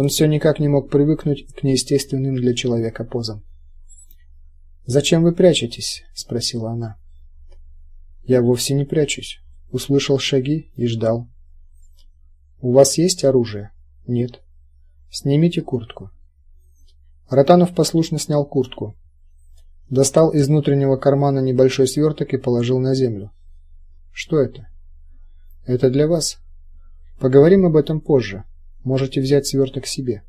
Он все никак не мог привыкнуть к неестественным для человека позам. "Зачем вы прячетесь?" спросила она. "Я вовсе не прячусь. Услышал шаги и ждал. У вас есть оружие? Нет. Снимите куртку. Ротанов послушно снял куртку. Достал из внутреннего кармана небольшой сверток и положил на землю. Что это? Это для вас. Поговорим об этом позже. Можете взять сверток себе.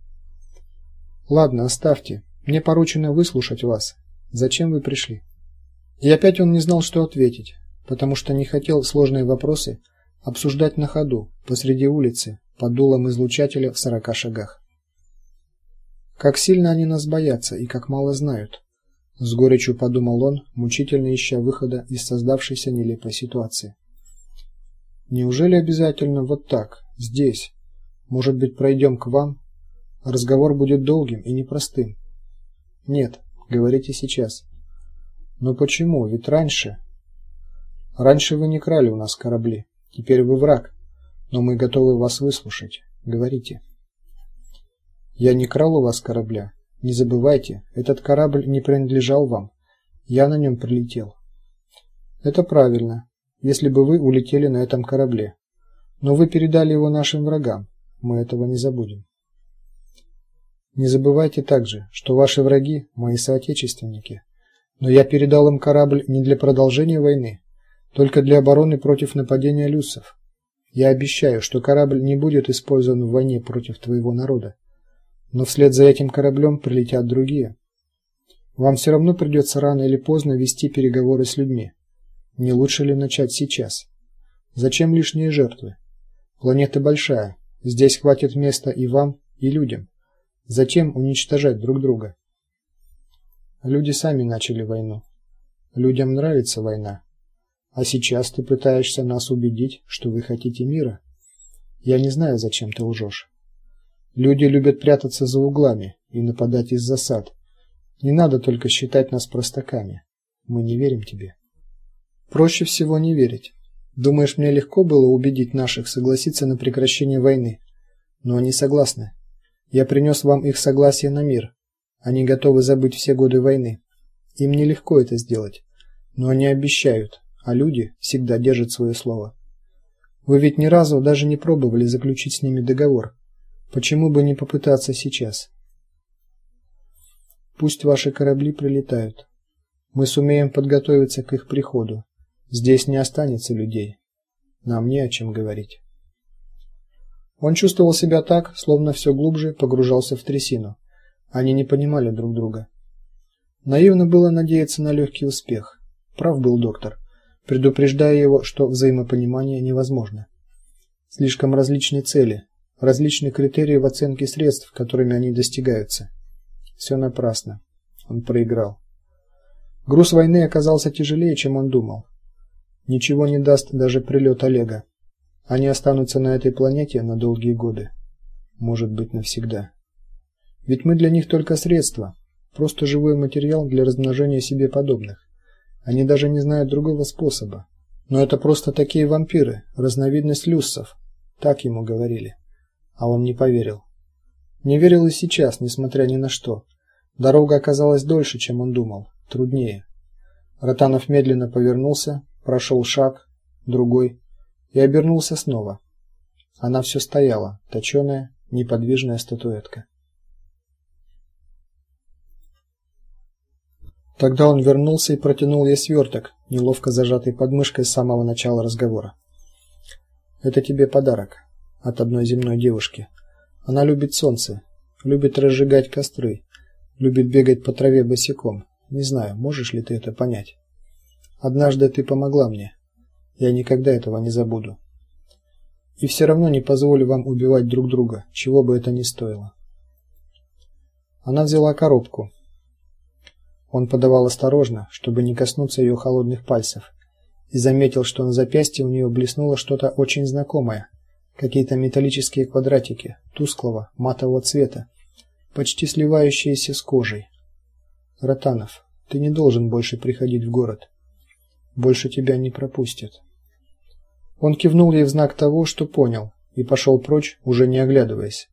Ладно, оставьте. Мне поручено выслушать вас. Зачем вы пришли? И опять он не знал, что ответить, потому что не хотел сложные вопросы обсуждать на ходу, посреди улицы, под дулом излучателя в сорока шагах. Как сильно они нас боятся и как мало знают, с горечью подумал он, мучительно ища выхода из создавшейся нелепой ситуации. Неужели обязательно вот так, здесь? Может быть, пройдем к вам? Разговор будет долгим и непростым. Нет, говорите сейчас. Но почему? Ведь раньше Раньше вы не крали у нас корабли. Теперь вы враг. Но мы готовы вас выслушать. Говорите. Я не крал у вас корабля. Не забывайте, этот корабль не принадлежал вам. Я на нем прилетел. Это правильно. Если бы вы улетели на этом корабле. Но вы передали его нашим врагам. Мы этого не забудем. Не забывайте также, что ваши враги мои соотечественники. Но я передал им корабль не для продолжения войны, только для обороны против нападения люссов. Я обещаю, что корабль не будет использован в войне против твоего народа. Но вслед за этим кораблем прилетят другие. Вам все равно придется рано или поздно вести переговоры с людьми. Не лучше ли начать сейчас? Зачем лишние жертвы? Планета большая. Здесь хватит места и вам, и людям. Зачем уничтожать друг друга? Люди сами начали войну. Людям нравится война. А сейчас ты пытаешься нас убедить, что вы хотите мира. Я не знаю, зачем ты лжешь. Люди любят прятаться за углами и нападать из засад. Не надо только считать нас простаками. Мы не верим тебе. Проще всего не верить. Думаешь, мне легко было убедить наших согласиться на прекращение войны? Но они согласны. Я принес вам их согласие на мир. Они готовы забыть все годы войны. Им нелегко это сделать, но они обещают, а люди всегда держат свое слово. Вы ведь ни разу даже не пробовали заключить с ними договор. Почему бы не попытаться сейчас? Пусть ваши корабли прилетают. Мы сумеем подготовиться к их приходу. Здесь не останется людей. Нам не о чем говорить. Он чувствовал себя так, словно все глубже погружался в трясину. Они не понимали друг друга. Наивно было надеяться на легкий успех. Прав был доктор предупреждая его, что взаимопонимание невозможно. Слишком различные цели, различные критерии в оценке средств, которыми они достигаются. Все напрасно. Он проиграл. Груз войны оказался тяжелее, чем он думал. Ничего не даст даже прилет Олега. Они останутся на этой планете на долгие годы, может быть, навсегда. Ведь мы для них только средство, просто живой материал для размножения себе подобных. Они даже не знают другого способа. Но это просто такие вампиры, разновидность люссов, так ему говорили. А он не поверил. Не верил и сейчас, несмотря ни на что. Дорога оказалась дольше, чем он думал, труднее. Ротанов медленно повернулся, прошел шаг, другой и обернулся снова. Она все стояла, точёная, неподвижная статуэтка. Тогда он вернулся и протянул ей сверток, неловко зажатый под мышкой с самого начала разговора. Это тебе подарок от одной земной девушки. Она любит солнце, любит разжигать костры, любит бегать по траве босиком. Не знаю, можешь ли ты это понять. Однажды ты помогла мне. Я никогда этого не забуду. И все равно не позволю вам убивать друг друга, чего бы это ни стоило. Она взяла коробку, он подавал осторожно, чтобы не коснуться ее холодных пальцев, и заметил, что на запястье у нее блеснуло что-то очень знакомое, какие-то металлические квадратики тусклого матового цвета, почти сливающиеся с кожей. Ротанов, ты не должен больше приходить в город. Больше тебя не пропустят. Он кивнул ей в знак того, что понял, и пошел прочь, уже не оглядываясь.